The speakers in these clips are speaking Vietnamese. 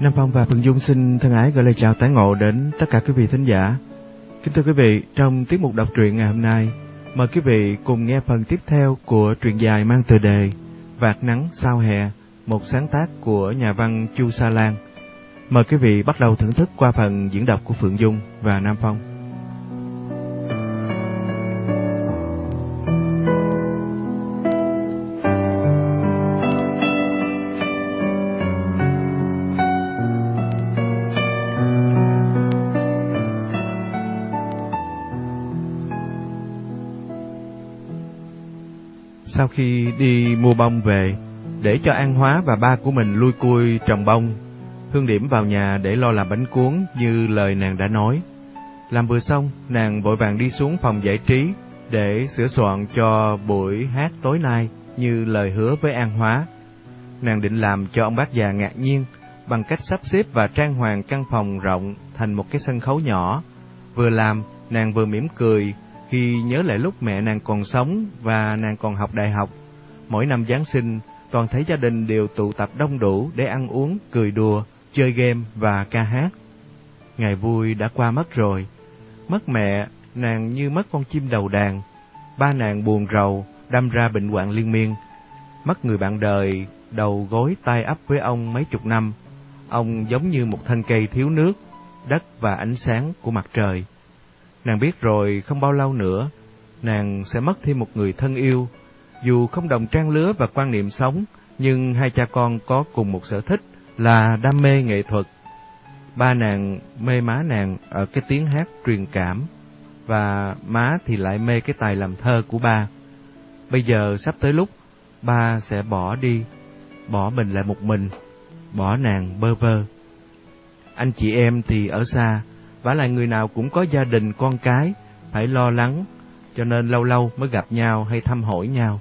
Nam Phong và Phương Dung xin thân ái gửi lời chào tái ngộ đến tất cả quý vị thính giả. Kính thưa quý vị, trong tiết mục đọc truyện ngày hôm nay, mời quý vị cùng nghe phần tiếp theo của truyện dài mang tựa đề Vạt nắng sao hè, một sáng tác của nhà văn Chu Sa Lan. Mời quý vị bắt đầu thưởng thức qua phần diễn đọc của Phượng Dung và Nam Phong. Khi đi mua bông về, để cho An Hóa và ba của mình lui cui trồng bông, Hương Điểm vào nhà để lo làm bánh cuốn như lời nàng đã nói. Làm vừa xong, nàng vội vàng đi xuống phòng giải trí để sửa soạn cho buổi hát tối nay như lời hứa với An Hóa. Nàng định làm cho ông bác già ngạc nhiên bằng cách sắp xếp và trang hoàng căn phòng rộng thành một cái sân khấu nhỏ. Vừa làm, nàng vừa mỉm cười khi nhớ lại lúc mẹ nàng còn sống và nàng còn học đại học. Mỗi năm Giáng sinh, toàn thấy gia đình đều tụ tập đông đủ để ăn uống, cười đùa, chơi game và ca hát. Ngày vui đã qua mất rồi. Mất mẹ, nàng như mất con chim đầu đàn. Ba nàng buồn rầu, đâm ra bệnh hoạn liên miên. Mất người bạn đời, đầu gối tay ấp với ông mấy chục năm. Ông giống như một thân cây thiếu nước, đất và ánh sáng của mặt trời. Nàng biết rồi không bao lâu nữa, nàng sẽ mất thêm một người thân yêu. Dù không đồng trang lứa và quan niệm sống, nhưng hai cha con có cùng một sở thích là đam mê nghệ thuật. Ba nàng mê má nàng ở cái tiếng hát truyền cảm, và má thì lại mê cái tài làm thơ của ba. Bây giờ sắp tới lúc, ba sẽ bỏ đi, bỏ mình lại một mình, bỏ nàng bơ vơ. Anh chị em thì ở xa, vả lại người nào cũng có gia đình con cái, phải lo lắng, cho nên lâu lâu mới gặp nhau hay thăm hỏi nhau.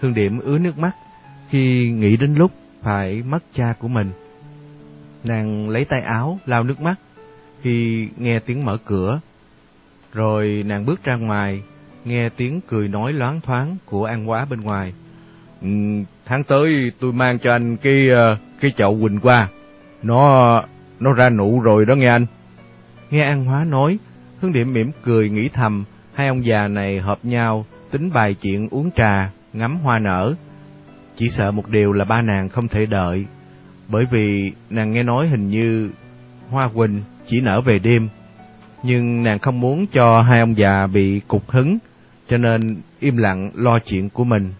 Hương Điểm ứa nước mắt khi nghĩ đến lúc phải mất cha của mình. Nàng lấy tay áo lau nước mắt khi nghe tiếng mở cửa. Rồi nàng bước ra ngoài, nghe tiếng cười nói loáng thoáng của An Quá bên ngoài. Ừ, tháng tới tôi mang cho anh cái ờ, cái chậu quỳnh qua. Nó nó ra nụ rồi đó nghe anh. Nghe An Hóa nói, Hương Điểm mỉm cười nghĩ thầm, hai ông già này hợp nhau, tính bài chuyện uống trà, ngắm hoa nở. Chỉ sợ một điều là ba nàng không thể đợi, bởi vì nàng nghe nói hình như hoa quỳnh chỉ nở về đêm. Nhưng nàng không muốn cho hai ông già bị cục hứng, cho nên im lặng lo chuyện của mình.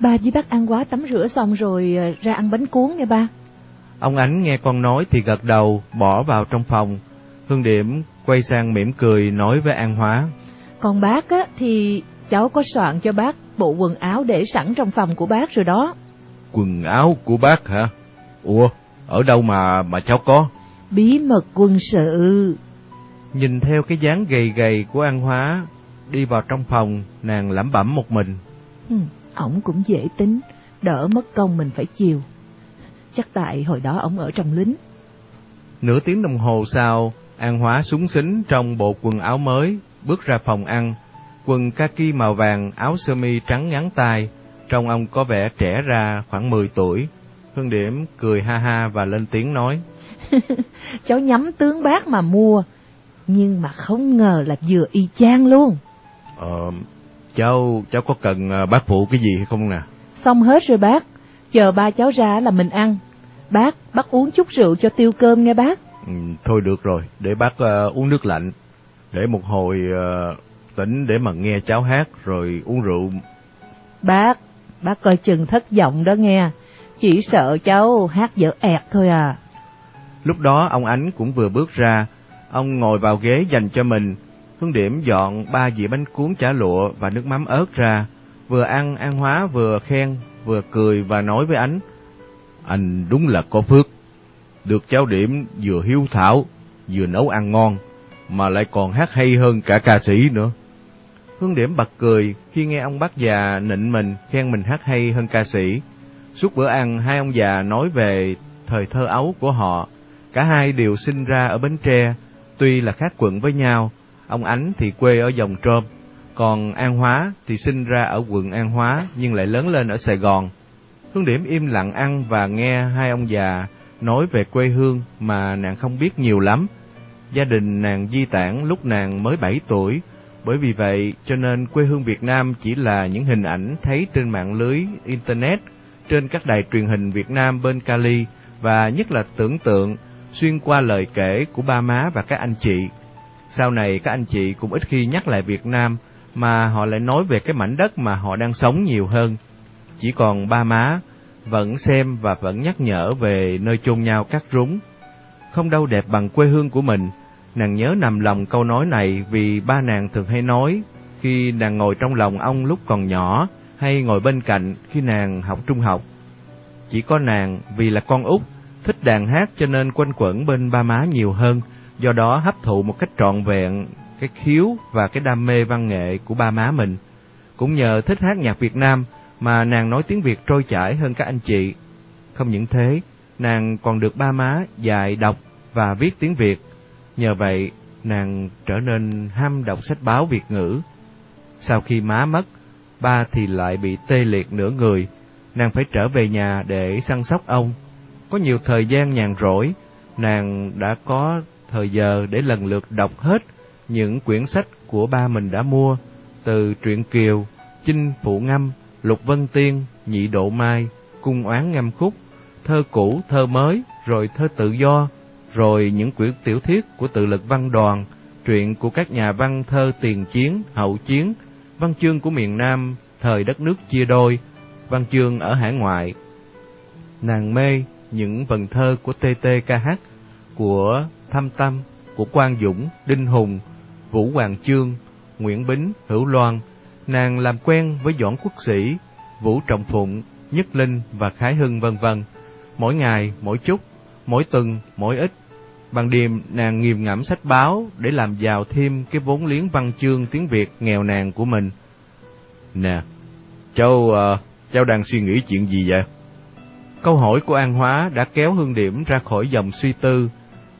Ba với bác ăn quá tắm rửa xong rồi ờ, ra ăn bánh cuốn nghe ba. Ông Ánh nghe con nói thì gật đầu, bỏ vào trong phòng. Hương Điểm quay sang mỉm cười nói với An Hóa. Còn bác á thì cháu có soạn cho bác bộ quần áo để sẵn trong phòng của bác rồi đó. Quần áo của bác hả? Ủa, ở đâu mà mà cháu có? Bí mật quân sự. Nhìn theo cái dáng gầy gầy của An Hóa, đi vào trong phòng, nàng lẩm bẩm một mình. Ừ, ổng cũng dễ tính, đỡ mất công mình phải chiều. Chắc tại hồi đó ổng ở trong lính. Nửa tiếng đồng hồ sau, An Hóa súng xính trong bộ quần áo mới, bước ra phòng ăn. Quần kaki màu vàng, áo sơ mi trắng ngắn tay, trông ông có vẻ trẻ ra khoảng 10 tuổi. Hương Điểm cười ha ha và lên tiếng nói. cháu nhắm tướng bác mà mua, nhưng mà không ngờ là vừa y chang luôn. Ờ, cháu, cháu có cần ờ, bác phụ cái gì hay không nè? Xong hết rồi bác, chờ ba cháu ra là mình ăn. Bác, bác uống chút rượu cho tiêu cơm nghe bác. Ừ, thôi được rồi, để bác uh, uống nước lạnh. Để một hồi uh, tỉnh để mà nghe cháu hát rồi uống rượu. Bác, bác coi chừng thất vọng đó nghe. Chỉ sợ cháu hát dở ẹt thôi à. Lúc đó ông Ánh cũng vừa bước ra, ông ngồi vào ghế dành cho mình. Hương Điểm dọn ba dĩa bánh cuốn chả lụa và nước mắm ớt ra. Vừa ăn, An Hóa vừa khen, vừa cười và nói với Ánh. Anh đúng là có phước. Được cháu Điểm vừa hiếu thảo, vừa nấu ăn ngon, mà lại còn hát hay hơn cả ca sĩ nữa. Hương Điểm bật cười khi nghe ông bác già nịnh mình khen mình hát hay hơn ca sĩ. Suốt bữa ăn, hai ông già nói về thời thơ ấu của họ. Cả hai đều sinh ra ở Bến Tre, tuy là khác quận với nhau. Ông Ánh thì quê ở Dòng Trôm, còn An Hóa thì sinh ra ở quận An Hóa nhưng lại lớn lên ở Sài Gòn. Hương Điểm im lặng ăn và nghe hai ông già nói về quê hương mà nàng không biết nhiều lắm. Gia đình nàng di tản lúc nàng mới 7 tuổi, bởi vì vậy cho nên quê hương Việt Nam chỉ là những hình ảnh thấy trên mạng lưới Internet, trên các đài truyền hình Việt Nam bên Cali và nhất là tưởng tượng xuyên qua lời kể của ba má và các anh chị. Sau này các anh chị cũng ít khi nhắc lại Việt Nam mà họ lại nói về cái mảnh đất mà họ đang sống nhiều hơn. Chỉ còn ba má vẫn xem và vẫn nhắc nhở về nơi chôn nhau cắt rúng. Không đâu đẹp bằng quê hương của mình. Nàng nhớ nằm lòng câu nói này vì ba nàng thường hay nói khi nàng ngồi trong lòng ông lúc còn nhỏ hay ngồi bên cạnh khi nàng học trung học. Chỉ có nàng vì là con út thích đàn hát cho nên quanh quẩn bên ba má nhiều hơn, do đó hấp thụ một cách trọn vẹn cái khiếu và cái đam mê văn nghệ của ba má mình. Cũng nhờ thích hát nhạc Việt Nam mà nàng nói tiếng Việt trôi chảy hơn các anh chị. Không những thế, nàng còn được ba má dạy đọc và viết tiếng Việt. Nhờ vậy, nàng trở nên ham đọc sách báo Việt ngữ. Sau khi má mất, ba thì lại bị tê liệt nửa người, nàng phải trở về nhà để săn sóc ông. Có nhiều thời gian nhàn rỗi, nàng đã có thời giờ để lần lượt đọc hết những quyển sách của ba mình đã mua, từ truyện Kiều, Chinh Phụ Ngâm, Lục Vân Tiên, Nhị Độ Mai, Cung Oán Ngâm Khúc, thơ cũ, thơ mới, rồi thơ tự do, rồi những quyển tiểu thuyết của tự lực văn đoàn, truyện của các nhà văn thơ tiền chiến, hậu chiến, văn chương của miền Nam, thời đất nước chia đôi, văn chương ở hải ngoại. Nàng mê những vần thơ của TTKH, của Thâm Tâm, của Quang Dũng, Đinh Hùng, Vũ Hoàng Chương, Nguyễn Bính, Hữu Loan, nàng làm quen với Doãn Quốc Sĩ, Vũ Trọng Phụng, Nhất Linh và Khái Hưng vân vân. Mỗi ngày, mỗi chút, mỗi tuần, mỗi ít. Ban đêm, nàng nghiền ngẫm sách báo để làm giàu thêm cái vốn liếng văn chương tiếng Việt nghèo nàn của mình. Nè, cháu, uh, cháu đang suy nghĩ chuyện gì vậy? Câu hỏi của An Hóa đã kéo Hương Điểm ra khỏi dòng suy tư,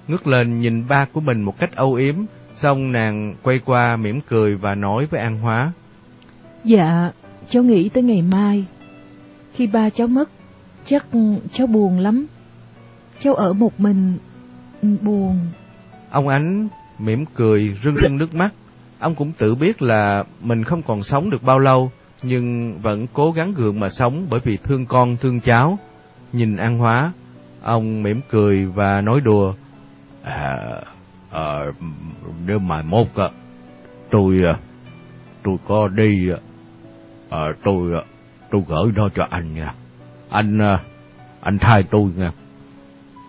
ngước lên nhìn ba của mình một cách âu yếm, xong nàng quay qua mỉm cười và nói với An Hóa. Dạ, cháu nghĩ tới ngày mai. Khi ba cháu mất, chắc cháu buồn lắm. Cháu ở một mình, buồn. Ông Ánh mỉm cười rưng rưng nước mắt. Ông cũng tự biết là mình không còn sống được bao lâu, nhưng vẫn cố gắng gượng mà sống bởi vì thương con thương cháu. Nhìn An Hóa, ông mỉm cười và nói đùa. À, à, nếu mà mốt tôi tôi có đi à, tôi tôi gửi nó cho anh nha. Anh anh thay tôi nha.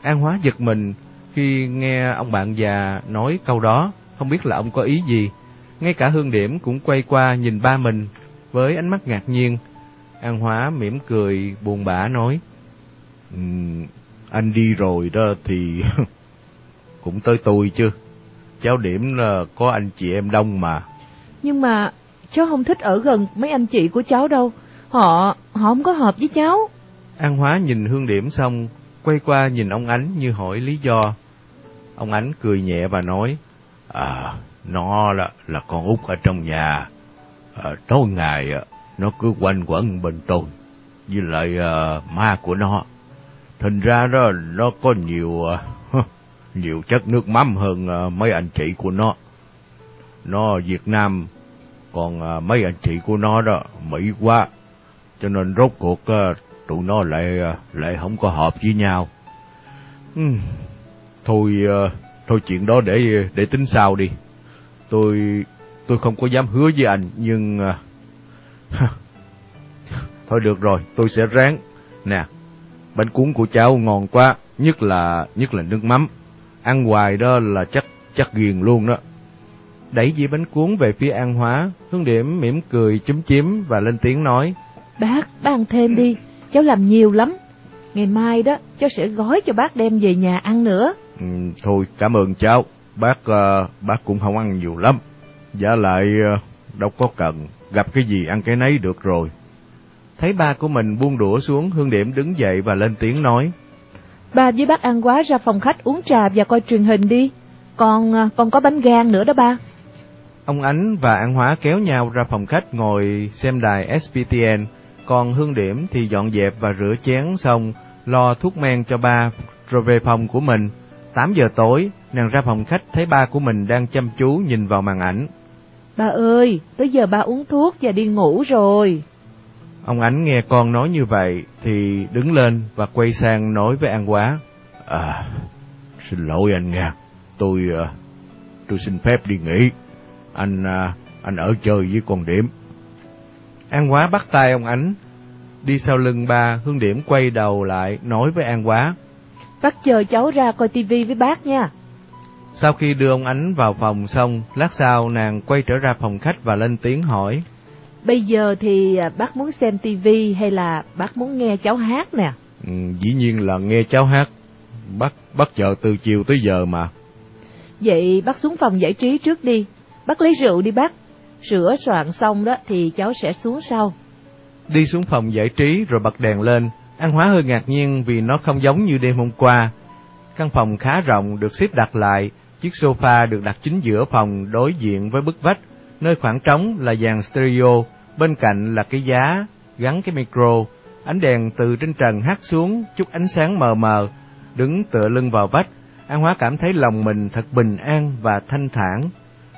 An hóa giật mình khi nghe ông bạn già nói câu đó. Không biết là ông có ý gì. Ngay cả hương điểm cũng quay qua nhìn ba mình với ánh mắt ngạc nhiên. An hóa mỉm cười buồn bã nói um, anh đi rồi đó thì cũng tới tôi chứ. Cháu điểm là có anh chị em đông mà. Nhưng mà cháu không thích ở gần mấy anh chị của cháu đâu. Họ, họ không có hợp với cháu. An Hóa nhìn Hương Điểm xong, quay qua nhìn ông Ánh như hỏi lý do. Ông Ánh cười nhẹ và nói, À, nó là, là con út ở trong nhà. À, tối ngày à, nó cứ quanh quẩn bên tôi, với lại à, ma của nó. Thành ra đó, nó có nhiều à, nhiều chất nước mắm hơn à, mấy anh chị của nó. Nó Việt Nam còn à, mấy anh chị của nó đó mỹ quá. Cho nên rốt cuộc à, tụi nó lại à, lại không có hợp với nhau. Ừ. thôi à, thôi chuyện đó để để tính sau đi. Tôi tôi không có dám hứa với anh nhưng à, thôi được rồi tôi sẽ ráng. Nè bánh cuốn của cháu ngon quá nhất là nhất là nước mắm. Ăn hoài đó là chắc chắc ghiền luôn đó đẩy dĩa bánh cuốn về phía An Hóa, Hương Điểm mỉm cười chúm chím và lên tiếng nói. Bác, bác ăn thêm đi, cháu làm nhiều lắm. Ngày mai đó, cháu sẽ gói cho bác đem về nhà ăn nữa. Ừ, thôi, cảm ơn cháu. Bác uh, bác cũng không ăn nhiều lắm. Giả lại uh, đâu có cần, gặp cái gì ăn cái nấy được rồi. Thấy ba của mình buông đũa xuống, Hương Điểm đứng dậy và lên tiếng nói. Ba với bác ăn quá ra phòng khách uống trà và coi truyền hình đi. Còn, ờ, còn có bánh gan nữa đó ba. Ông Ánh và An Hóa kéo nhau ra phòng khách ngồi xem đài SPTN, còn Hương Điểm thì dọn dẹp và rửa chén xong, lo thuốc men cho ba, rồi về phòng của mình. 8 giờ tối, nàng ra phòng khách thấy ba của mình đang chăm chú nhìn vào màn ảnh. Ba ơi, tới giờ ba uống thuốc và đi ngủ rồi. Ông Ánh nghe con nói như vậy thì đứng lên và quay sang nói với An Quá. À, xin lỗi anh nha, tôi à, tôi xin phép đi nghỉ. Anh à, anh ở chơi với con Điểm. An Quá bắt tay ông Ánh, đi sau lưng ba, Hương Điểm quay đầu lại nói với An Quá. Bác chờ cháu ra coi tivi với bác nha. Sau khi đưa ông Ánh vào phòng xong, lát sau nàng quay trở ra phòng khách và lên tiếng hỏi. Bây giờ thì à, bác muốn xem tivi hay là bác muốn nghe cháu hát nè? Ừ, dĩ nhiên là nghe cháu hát. Bác, bác chờ từ chiều tới giờ mà. Vậy bác xuống phòng giải trí trước đi. Bác lấy rượu đi bác. Rửa soạn xong đó thì cháu sẽ xuống sau. Đi xuống phòng giải trí rồi bật đèn lên. An Hóa hơi ngạc nhiên vì nó không giống như đêm hôm qua. Căn phòng khá rộng được xếp đặt lại, chiếc sofa được đặt chính giữa phòng đối diện với bức vách, nơi khoảng trống là dàn stereo, bên cạnh là cái giá gắn cái micro. Ánh đèn từ trên trần hắt xuống, chút ánh sáng mờ mờ, đứng tựa lưng vào vách, An Hóa cảm thấy lòng mình thật bình an và thanh thản.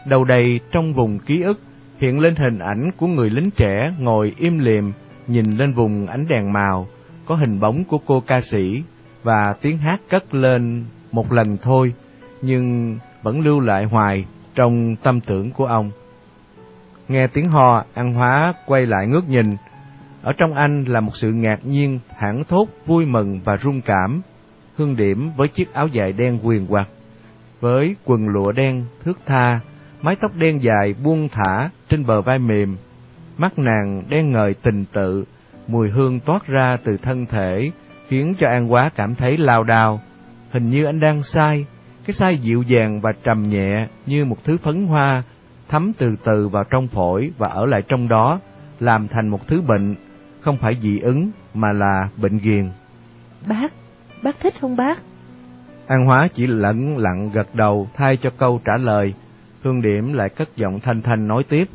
Đầu đầy trong vùng ký ức hiện lên hình ảnh của người lính trẻ ngồi im lìm nhìn lên vùng ánh đèn màu, có hình bóng của cô ca sĩ và tiếng hát cất lên một lần thôi, nhưng vẫn lưu lại hoài trong tâm tưởng của ông. Nghe tiếng ho, An Hóa quay lại ngước nhìn. Ở trong anh là một sự ngạc nhiên, thẳng thốt, vui mừng và rung cảm. Hương điểm với chiếc áo dài đen quyền quạt, với quần lụa đen thước tha, mái tóc đen dài buông thả trên bờ vai mềm, mắt nàng đen ngời tình tự, mùi hương toát ra từ thân thể, khiến cho An Quá cảm thấy lao đao. Hình như anh đang sai, cái sai dịu dàng và trầm nhẹ như một thứ phấn hoa, thấm từ từ vào trong phổi và ở lại trong đó, làm thành một thứ bệnh, không phải dị ứng mà là bệnh ghiền. Bác, bác thích không bác? An Hóa chỉ lẫn lặng gật đầu thay cho câu trả lời. Hương Điểm lại cất giọng thanh thanh nói tiếp.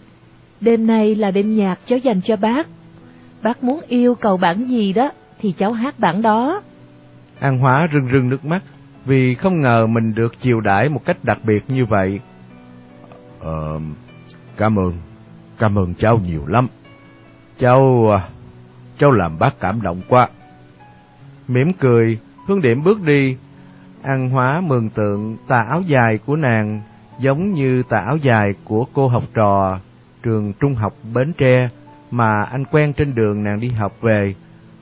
Đêm nay là đêm nhạc cháu dành cho bác. Bác muốn yêu cầu bản gì đó thì cháu hát bản đó. An Hóa rưng rưng nước mắt vì không ngờ mình được chiều đãi một cách đặc biệt như vậy. Ờ, cảm ơn, cảm ơn cháu nhiều lắm. Cháu, à, cháu làm bác cảm động quá. Mỉm cười, Hương Điểm bước đi. An Hóa mường tượng tà áo dài của nàng giống như tà áo dài của cô học trò trường trung học Bến Tre mà anh quen trên đường nàng đi học về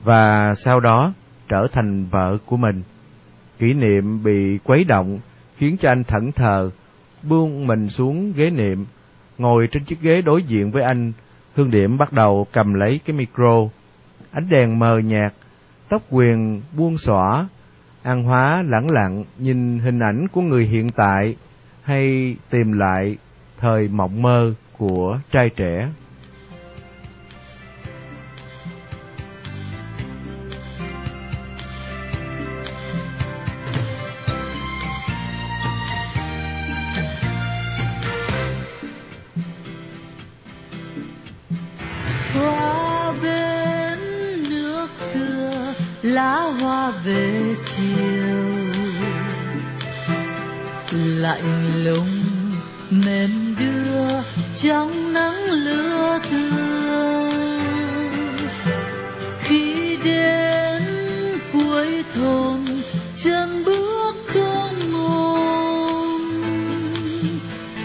và sau đó trở thành vợ của mình. Kỷ niệm bị quấy động khiến cho anh thẫn thờ, buông mình xuống ghế niệm, ngồi trên chiếc ghế đối diện với anh, Hương Điểm bắt đầu cầm lấy cái micro. Ánh đèn mờ nhạt, tóc quyền buông xõa, An Hóa lẳng lặng nhìn hình ảnh của người hiện tại hay tìm lại thời mộng mơ của trai trẻ. Nước xưa, lá hoa về chiều lạnh lùng, mềm đưa trong nắng lửa thương khi đến cuối thôn, chân bước không ngôn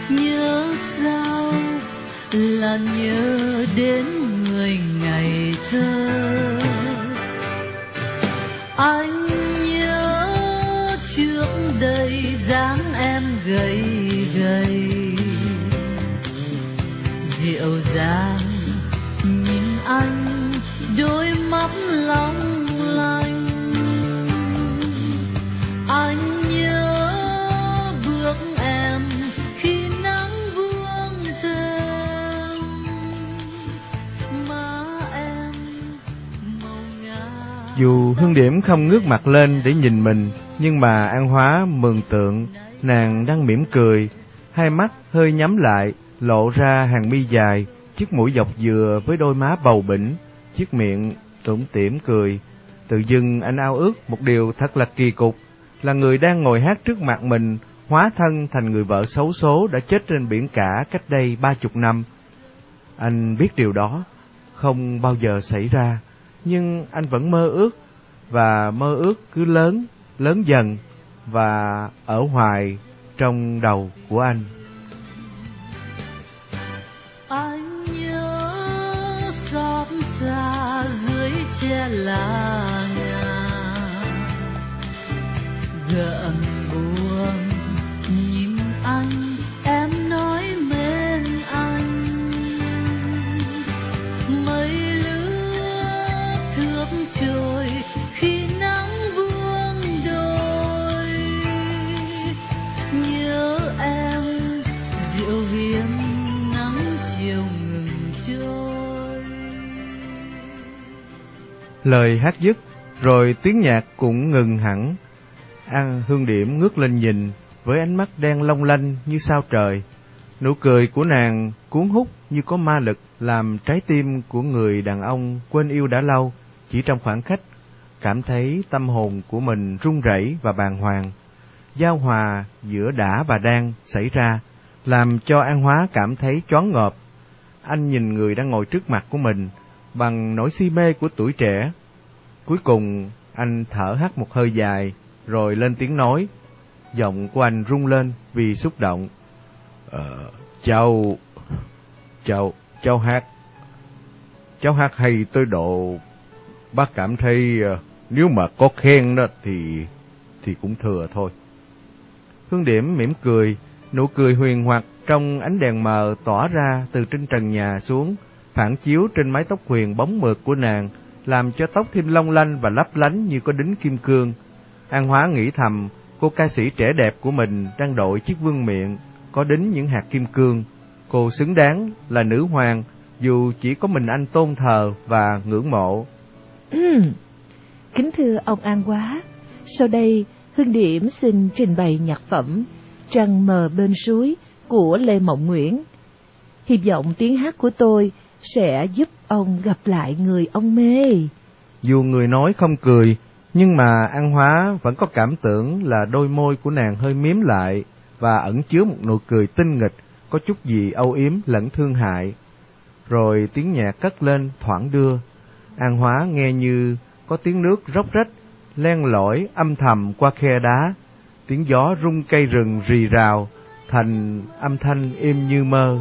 nhớ sao là nhớ đến người ngày thơ Dù Hương Điểm không ngước mặt lên để nhìn mình, nhưng mà An Hóa mường tượng nàng đang mỉm cười, hai mắt hơi nhắm lại, lộ ra hàng mi dài, chiếc mũi dọc dừa với đôi má bầu bỉnh, chiếc miệng tủm tỉm cười. Tự dưng anh ao ước một điều thật là kỳ cục, là người đang ngồi hát trước mặt mình, hóa thân thành người vợ xấu số đã chết trên biển cả cách đây ba chục năm. Anh biết điều đó không bao giờ xảy ra, nhưng anh vẫn mơ ước, và mơ ước cứ lớn, lớn dần, và ở hoài trong đầu của anh. anh nhớ xót xa dưới che là ngà gợn Lời hát dứt, rồi tiếng nhạc cũng ngừng hẳn. An Hương Điểm ngước lên nhìn với ánh mắt đen long lanh như sao trời. Nụ cười của nàng cuốn hút như có ma lực làm trái tim của người đàn ông quên yêu đã lâu chỉ trong khoảng khách, cảm thấy tâm hồn của mình run rẩy và bàng hoàng. Giao hòa giữa đã và đang xảy ra làm cho An Hóa cảm thấy choáng ngợp. Anh nhìn người đang ngồi trước mặt của mình bằng nỗi si mê của tuổi trẻ. Cuối cùng, anh thở hắt một hơi dài, rồi lên tiếng nói. Giọng của anh rung lên vì xúc động. Ờ, cháu... Cháu... Cháu hát... Cháu hát hay tới độ... Bác cảm thấy ờ, nếu mà có khen đó thì... Thì cũng thừa thôi. Hương Điểm mỉm cười, nụ cười huyền hoặc trong ánh đèn mờ tỏa ra từ trên trần nhà xuống, phản chiếu trên mái tóc huyền bóng mượt của nàng, làm cho tóc thêm long lanh và lấp lánh như có đính kim cương. An Hóa nghĩ thầm, cô ca sĩ trẻ đẹp của mình đang đội chiếc vương miệng, có đính những hạt kim cương. Cô xứng đáng là nữ hoàng, dù chỉ có mình anh tôn thờ và ngưỡng mộ. Kính thưa ông An Quá, sau đây Hương Điểm xin trình bày nhạc phẩm Trăng mờ bên suối của Lê Mộng Nguyễn. Hy vọng tiếng hát của tôi sẽ giúp ông gặp lại người ông mê. Dù người nói không cười, nhưng mà An Hóa vẫn có cảm tưởng là đôi môi của nàng hơi miếm lại và ẩn chứa một nụ cười tinh nghịch, có chút gì âu yếm lẫn thương hại. Rồi tiếng nhạc cất lên thoảng đưa, An Hóa nghe như có tiếng nước róc rách, len lỏi âm thầm qua khe đá, tiếng gió rung cây rừng rì rào, thành âm thanh êm như mơ.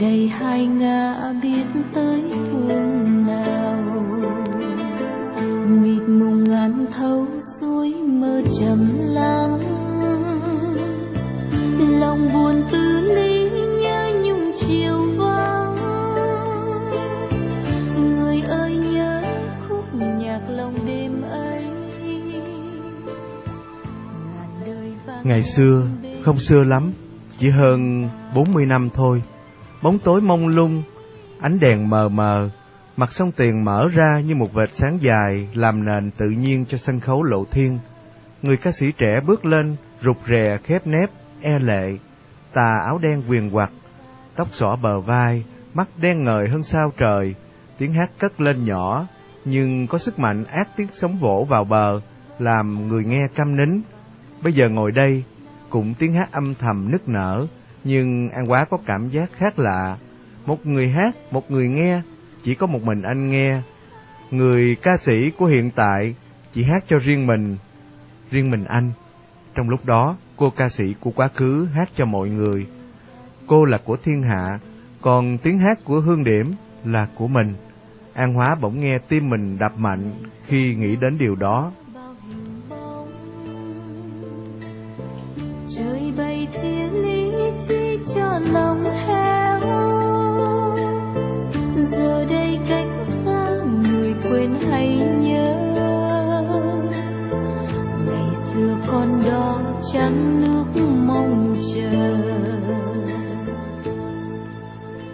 Rồi đây hai ngã biết tới phương nào. Mịt mùng ngàn thấu suối mơ trầm lắng. Lòng buồn tư lý nhớ nhung chiều vắng. Người ơi nhớ khúc nhạc lòng đêm ấy. Ngày xưa, không xưa lắm, chỉ hơn 40 năm thôi. Bóng tối mông lung, ánh đèn mờ mờ, mặt sông tiền mở ra như một vệt sáng dài làm nền tự nhiên cho sân khấu lộ thiên. Người ca sĩ trẻ bước lên, rụt rè khép nép, e lệ, tà áo đen quyền quặt, tóc xõa bờ vai, mắt đen ngời hơn sao trời, tiếng hát cất lên nhỏ, nhưng có sức mạnh ác tiếng sóng vỗ vào bờ, làm người nghe căm nín. Bây giờ ngồi đây, cũng tiếng hát âm thầm nức nở, nhưng An Quá có cảm giác khác lạ. Một người hát, một người nghe, chỉ có một mình anh nghe. Người ca sĩ của hiện tại chỉ hát cho riêng mình, riêng mình anh. Trong lúc đó, cô ca sĩ của quá khứ hát cho mọi người. Cô là của thiên hạ, còn tiếng hát của Hương Điểm là của mình. An Hóa bỗng nghe tim mình đập mạnh khi nghĩ đến điều đó.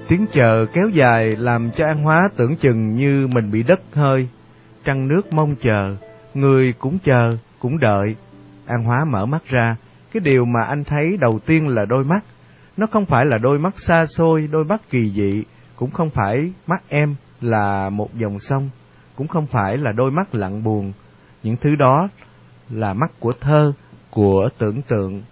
Tiếng chờ kéo dài làm cho An Hóa tưởng chừng như mình bị đất hơi. Trăng nước mong chờ, người cũng chờ, cũng đợi. An Hóa mở mắt ra, cái điều mà anh thấy đầu tiên là đôi mắt. Nó không phải là đôi mắt xa xôi, đôi mắt kỳ dị, cũng không phải mắt em là một dòng sông, cũng không phải là đôi mắt lặng buồn. Những thứ đó là mắt của thơ, của tưởng tượng.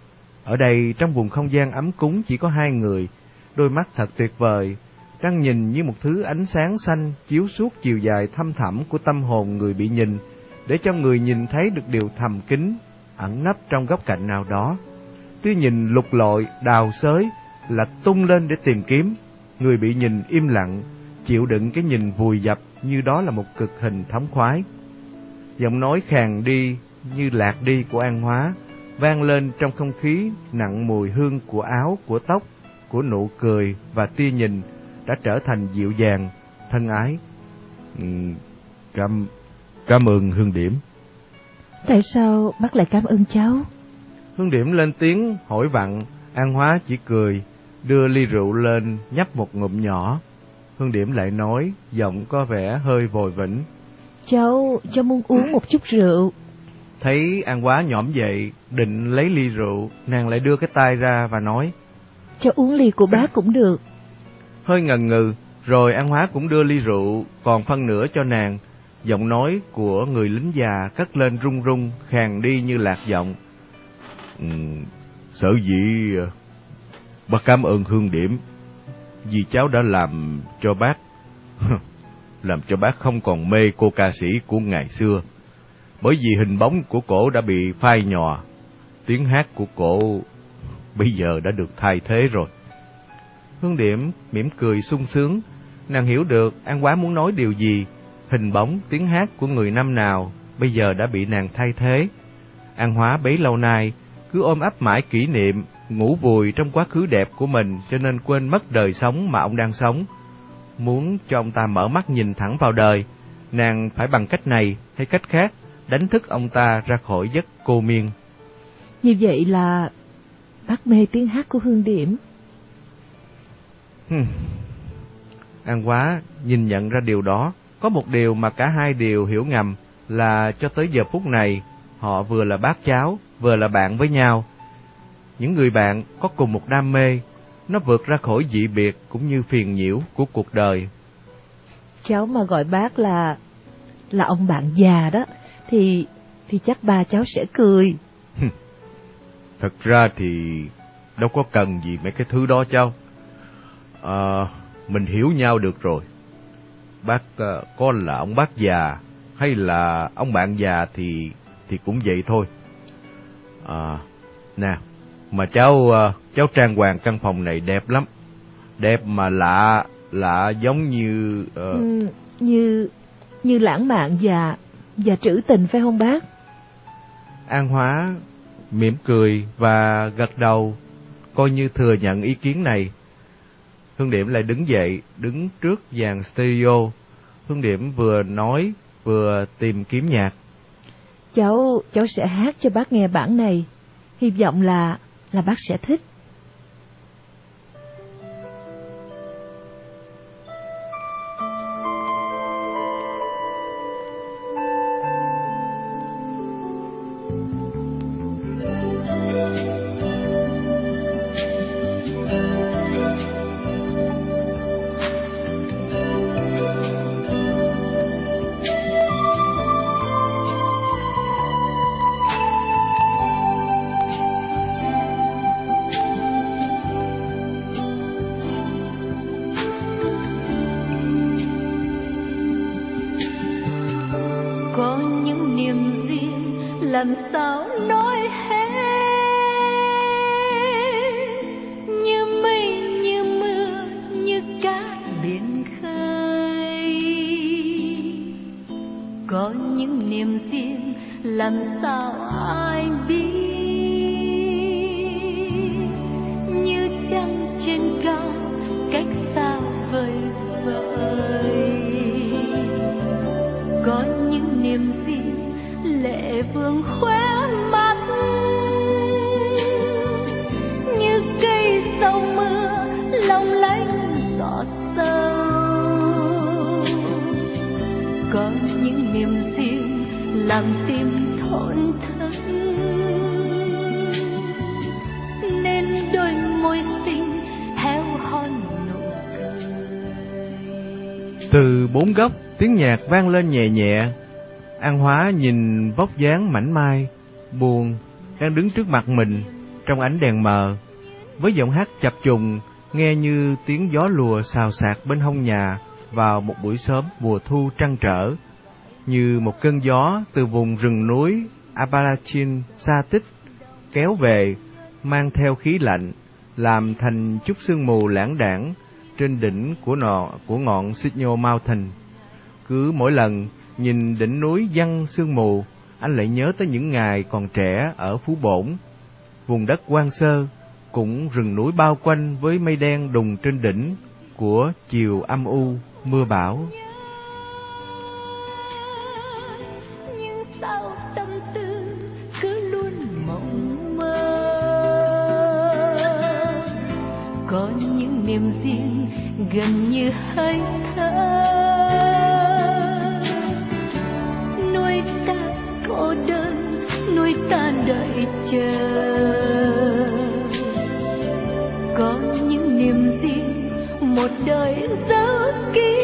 Ở đây trong vùng không gian ấm cúng chỉ có hai người, đôi mắt thật tuyệt vời, đang nhìn như một thứ ánh sáng xanh chiếu suốt chiều dài thâm thẳm của tâm hồn người bị nhìn, để cho người nhìn thấy được điều thầm kín, ẩn nấp trong góc cạnh nào đó. Tuy nhìn lục lội, đào xới, là tung lên để tìm kiếm, người bị nhìn im lặng, chịu đựng cái nhìn vùi dập như đó là một cực hình thống khoái. Giọng nói khàn đi như lạc đi của An Hóa, vang lên trong không khí nặng mùi hương của áo, của tóc, của nụ cười và tia nhìn đã trở thành dịu dàng, thân ái. Ừ, cảm, cảm ơn Hương Điểm. Tại sao bác lại cảm ơn cháu? Hương Điểm lên tiếng hỏi vặn, An Hóa chỉ cười, đưa ly rượu lên nhấp một ngụm nhỏ. Hương Điểm lại nói, giọng có vẻ hơi vội vĩnh. Cháu, cháu muốn uống một chút rượu. Thấy An Hóa nhõm dậy, định lấy ly rượu, nàng lại đưa cái tay ra và nói cho uống ly của bác cũng được. Hơi ngần ngừ, rồi An Hóa cũng đưa ly rượu, còn phân nửa cho nàng. Giọng nói của người lính già cất lên rung rung, khàn đi như lạc giọng. Ừ, sở dĩ ờ, bác cảm ơn Hương Điểm vì cháu đã làm cho bác làm cho bác không còn mê cô ca sĩ của ngày xưa. Bởi vì hình bóng của cổ đã bị phai nhòa, tiếng hát của cổ bây giờ đã được thay thế rồi. Hương Điểm mỉm cười sung sướng, nàng hiểu được An Quá muốn nói điều gì, hình bóng tiếng hát của người năm nào bây giờ đã bị nàng thay thế. An Hóa bấy lâu nay cứ ôm ấp mãi kỷ niệm, ngủ vùi trong quá khứ đẹp của mình cho nên quên mất đời sống mà ông đang sống. Muốn cho ông ta mở mắt nhìn thẳng vào đời, nàng phải bằng cách này hay cách khác đánh thức ông ta ra khỏi giấc cô miên. Như vậy là bác mê tiếng hát của Hương Điểm. Hmm. An Quá nhìn nhận ra điều đó, có một điều mà cả hai đều hiểu ngầm là cho tới giờ phút này họ vừa là bác cháu, vừa là bạn với nhau. Những người bạn có cùng một đam mê, nó vượt ra khỏi dị biệt cũng như phiền nhiễu của cuộc đời. Cháu mà gọi bác là là ông bạn già đó thì thì chắc ba cháu sẽ cười. Thật ra thì đâu có cần gì mấy cái thứ đó cháu. À, mình hiểu nhau được rồi. Bác uh, có là ông bác già hay là ông bạn già thì thì cũng vậy thôi. À, nè, mà cháu uh, cháu trang hoàng căn phòng này đẹp lắm. Đẹp mà lạ, lạ giống như uh... ừ, như như lãng mạn và và trữ tình phải không bác? An Hóa mỉm cười và gật đầu, coi như thừa nhận ý kiến này. Hương Điểm lại đứng dậy, đứng trước dàn stereo. Hương Điểm vừa nói vừa tìm kiếm nhạc. Cháu cháu sẽ hát cho bác nghe bản này, hy vọng là là bác sẽ thích. Những niềm riêng làm sao ai biết? Như trăng trên cao, cách xa vời vời. Có những niềm riêng lệ vương khóe bốn góc, tiếng nhạc vang lên nhẹ nhẹ. An Hóa nhìn vóc dáng mảnh mai, buồn, đang đứng trước mặt mình trong ánh đèn mờ, với giọng hát chập trùng, nghe như tiếng gió lùa xào xạc bên hông nhà vào một buổi sớm mùa thu trăng trở, như một cơn gió từ vùng rừng núi Appalachian xa tích kéo về, mang theo khí lạnh, làm thành chút sương mù lãng đãng trên đỉnh của nọ của ngọn Signal Mountain. Cứ mỗi lần nhìn đỉnh núi văng sương mù, anh lại nhớ tới những ngày còn trẻ ở Phú Bổn, vùng đất quan sơ, cũng rừng núi bao quanh với mây đen đùng trên đỉnh của chiều âm u mưa bão. Niềm riêng gần như hơi thở. Nuôi ta cô đơn, nuôi ta đợi chờ. Có những niềm riêng một đời dấu kín.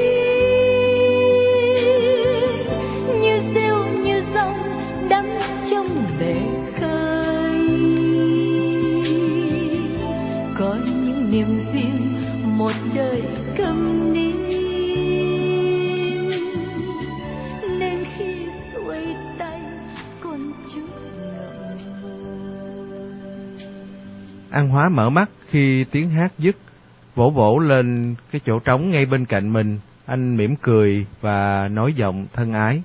Niềm riêng một đời cầm nín nên khi xuôi tay còn chút An Hóa mở mắt khi tiếng hát dứt, vỗ vỗ lên cái chỗ trống ngay bên cạnh mình, anh mỉm cười và nói giọng thân ái.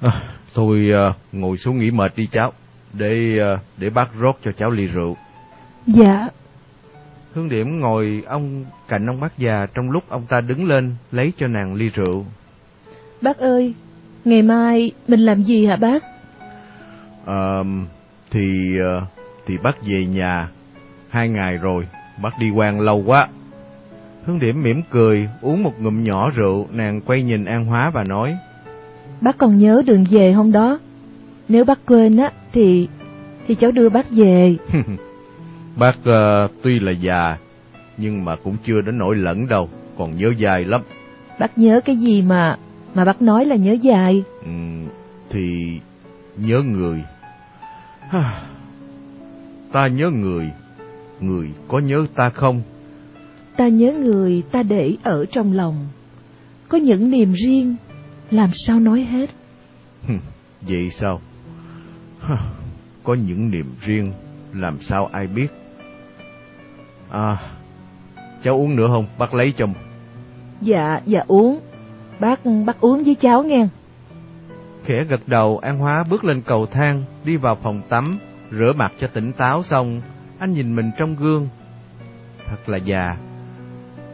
À, thôi à, ngồi xuống nghỉ mệt đi cháu, để à, để bác rót cho cháu ly rượu. Dạ. Hương Điểm ngồi ông cạnh ông bác già trong lúc ông ta đứng lên lấy cho nàng ly rượu. Bác ơi, ngày mai mình làm gì hả bác? À, thì à, thì bác về nhà hai ngày rồi, bác đi quan lâu quá. Hương Điểm mỉm cười, uống một ngụm nhỏ rượu, nàng quay nhìn An Hóa và nói. Bác còn nhớ đường về hôm đó? Nếu bác quên á, thì... thì cháu đưa bác về. bác uh, tuy là già, nhưng mà cũng chưa đến nỗi lẫn đâu, còn nhớ dài lắm. Bác nhớ cái gì mà... mà bác nói là nhớ dài? Ừ, thì... nhớ người. ta nhớ người, người có nhớ ta không? Ta nhớ người ta để ở trong lòng. Có những niềm riêng, làm sao nói hết? Vậy sao? Có những niềm riêng, làm sao ai biết? À, cháu uống nữa không? Bác lấy cho. Dạ, dạ uống. Bác, bác uống với cháu nghe. Khẽ gật đầu, An Hóa bước lên cầu thang, đi vào phòng tắm, rửa mặt cho tỉnh táo xong, anh nhìn mình trong gương. Thật là già.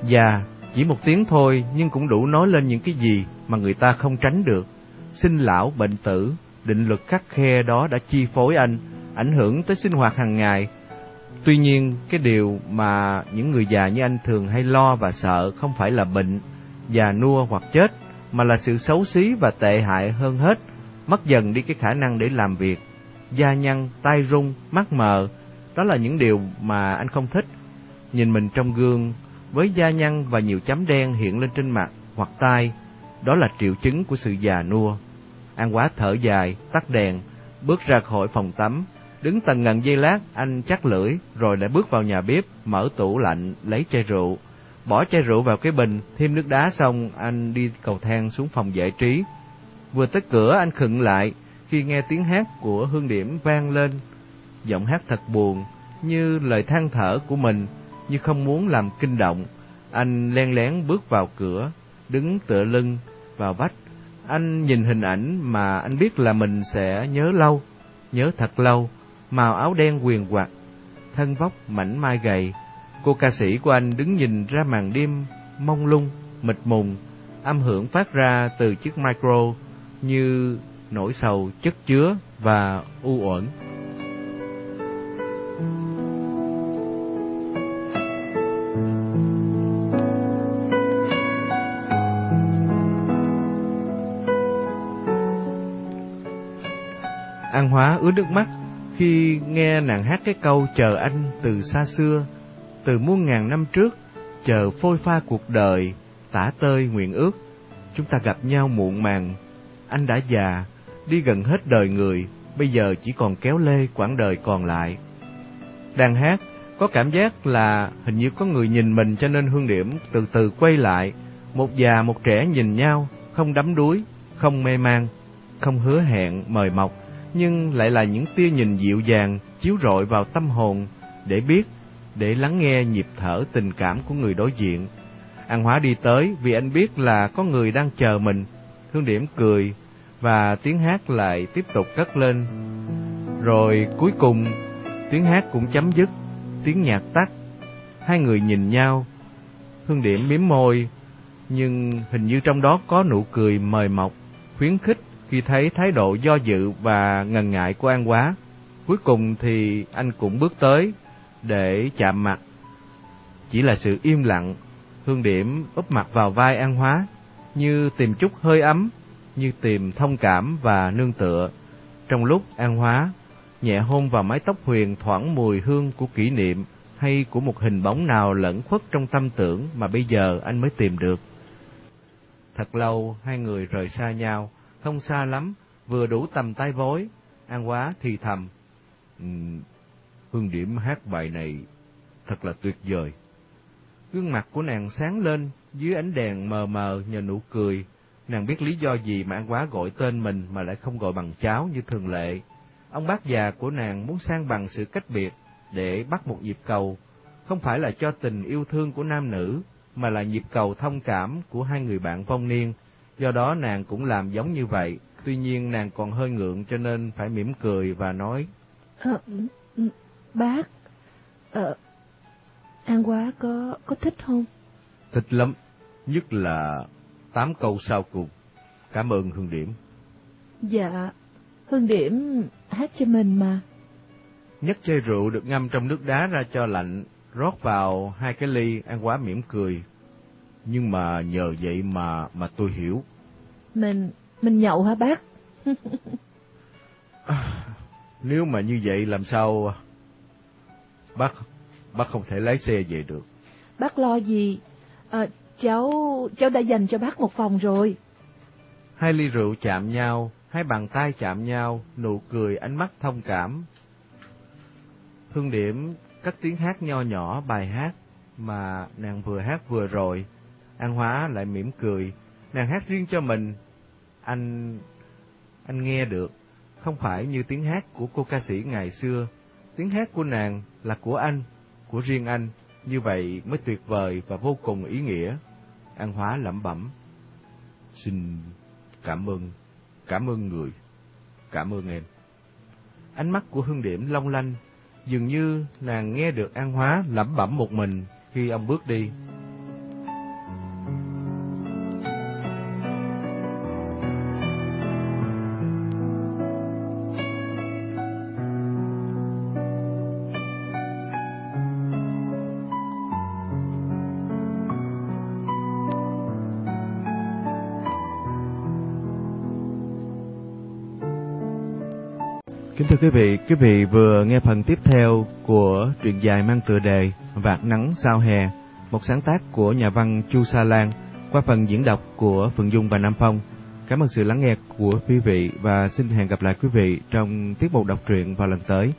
Già, chỉ một tiếng thôi nhưng cũng đủ nói lên những cái gì mà người ta không tránh được. Sinh lão, bệnh tử, định luật khắc khe đó đã chi phối anh, ảnh hưởng tới sinh hoạt hàng ngày. Tuy nhiên, cái điều mà những người già như anh thường hay lo và sợ không phải là bệnh, già nua hoặc chết, mà là sự xấu xí và tệ hại hơn hết, mất dần đi cái khả năng để làm việc. Da nhăn, tai rung, mắt mờ, đó là những điều mà anh không thích. Nhìn mình trong gương, với da nhăn và nhiều chấm đen hiện lên trên mặt hoặc tai, đó là triệu chứng của sự già nua. An Quá thở dài, tắt đèn, bước ra khỏi phòng tắm, đứng tần ngần giây lát, anh chắc lưỡi, rồi lại bước vào nhà bếp, mở tủ lạnh, lấy chai rượu. Bỏ chai rượu vào cái bình, thêm nước đá xong, anh đi cầu thang xuống phòng giải trí. Vừa tới cửa anh khựng lại, khi nghe tiếng hát của Hương Điểm vang lên. Giọng hát thật buồn, như lời than thở của mình, như không muốn làm kinh động. Anh len lén bước vào cửa, đứng tựa lưng vào vách. Anh nhìn hình ảnh mà anh biết là mình sẽ nhớ lâu, nhớ thật lâu, màu áo đen quyền quạt, thân vóc mảnh mai gầy. Cô ca sĩ của anh đứng nhìn ra màn đêm mông lung, mịt mùng, âm hưởng phát ra từ chiếc micro như nỗi sầu chất chứa và u uẩn. An Hóa ướt nước mắt khi nghe nàng hát cái câu chờ anh từ xa xưa, từ muôn ngàn năm trước, chờ phôi pha cuộc đời, tả tơi nguyện ước. chúng ta gặp nhau muộn màng. Anh đã già, đi gần hết đời người, bây giờ chỉ còn kéo lê quãng đời còn lại. Đang hát, có cảm giác là hình như có người nhìn mình cho nên Hương Điểm từ từ quay lại. Một già một trẻ nhìn nhau, không đắm đuối, không mê man, không hứa hẹn mời mọc, nhưng lại là những tia nhìn dịu dàng chiếu rọi vào tâm hồn để biết, để lắng nghe nhịp thở tình cảm của người đối diện. An Hóa đi tới vì anh biết là có người đang chờ mình. Hương Điểm cười và tiếng hát lại tiếp tục cất lên. Rồi cuối cùng tiếng hát cũng chấm dứt, tiếng nhạc tắt. Hai người nhìn nhau. Hương Điểm miếm môi, nhưng hình như trong đó có nụ cười mời mọc, khuyến khích khi thấy thái độ do dự và ngần ngại của An Quá. Cuối cùng thì anh cũng bước tới để chạm mặt. Chỉ là sự im lặng, Hương Điểm úp mặt vào vai An Hóa, như tìm chút hơi ấm, như tìm thông cảm và nương tựa. Trong lúc An Hóa nhẹ hôn vào mái tóc huyền thoảng mùi hương của kỷ niệm hay của một hình bóng nào lẫn khuất trong tâm tưởng mà bây giờ anh mới tìm được. Thật lâu hai người rời xa nhau, không xa lắm, vừa đủ tầm tay vối. An quá thì thầm. Ừ, hương điểm hát bài này thật là tuyệt vời. Gương mặt của nàng sáng lên dưới ánh đèn mờ mờ nhờ nụ cười. Nàng biết lý do gì mà An Quá gọi tên mình mà lại không gọi bằng cháu như thường lệ. Ông bác già của nàng muốn sang bằng sự cách biệt để bắt một nhịp cầu, không phải là cho tình yêu thương của nam nữ, mà là nhịp cầu thông cảm của hai người bạn vong niên. Do đó nàng cũng làm giống như vậy, tuy nhiên nàng còn hơi ngượng cho nên phải mỉm cười và nói. À, bác, ờ, An Quá có có thích không? Thích lắm, nhất là tám câu sau cùng. Cảm ơn Hương Điểm. Dạ, Hương Điểm hát cho mình mà. Nhấc chai rượu được ngâm trong nước đá ra cho lạnh, rót vào hai cái ly, An Quá mỉm cười. Nhưng mà nhờ vậy mà mà tôi hiểu. Mình, mình nhậu hả bác? à, nếu mà như vậy làm sao bác bác không thể lái xe về được. Bác lo gì? À, cháu cháu đã dành cho bác một phòng rồi. Hai ly rượu chạm nhau, hai bàn tay chạm nhau, nụ cười ánh mắt thông cảm. Hương Điểm cất tiếng hát nho nhỏ bài hát mà nàng vừa hát vừa rồi. An Hóa lại mỉm cười, nàng hát riêng cho mình. Anh anh nghe được, không phải như tiếng hát của cô ca sĩ ngày xưa. Tiếng hát của nàng là của anh, của riêng anh, như vậy mới tuyệt vời và vô cùng ý nghĩa. An Hóa lẩm bẩm. Xin cảm ơn, cảm ơn người, cảm ơn em. Ánh mắt của Hương Điểm long lanh, dường như nàng nghe được An Hóa lẩm bẩm một mình khi ông bước đi. Thưa quý vị, quý vị vừa nghe phần tiếp theo của truyện dài mang tựa đề Vạt nắng sao hè, một sáng tác của nhà văn Chu Sa Lan qua phần diễn đọc của Phượng Dung và Nam Phong. Cảm ơn sự lắng nghe của quý vị và xin hẹn gặp lại quý vị trong tiết mục đọc truyện vào lần tới.